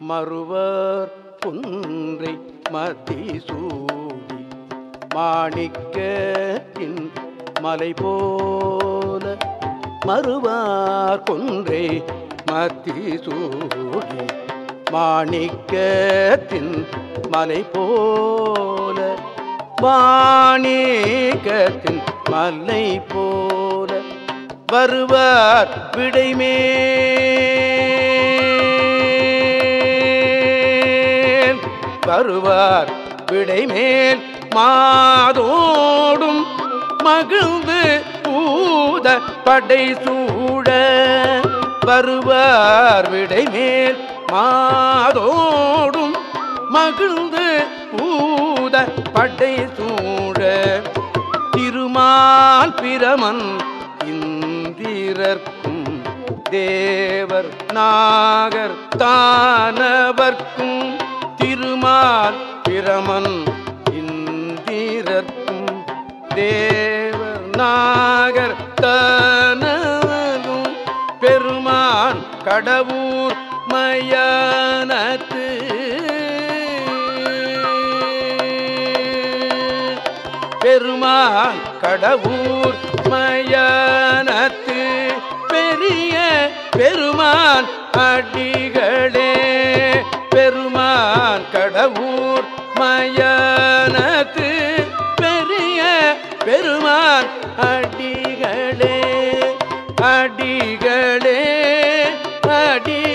மறுவர் குன்றை மதிசூடி மாணிக்கின் மலை போல மறுவார் குன்றை மதிசூடி மாணிக்கத்தின் மலை போல மாணிக்கத்தின் மலை போல வருவார் விடைமே வருவார். விடைமேல் மாதோடும் மகிழ்ந்து பூத படை சூட வருவார். விடைமேல் மாதோடும் மகிழ்ந்து பூத படை சூட திருமால் பிரமன் இந்திரர்க்கும் தேவர் நாகர் தானவர்க்கும் தேவ நாகர் தானவர்க்கும் பெருமான் கடவுர் மயானத்து. பெருமான் கடவுர் மயானத்து. பெரிய பெருமான் அடிகளே. பெருமான் கடவுர் மயானத்து. அடிகளே அடிகளே அடி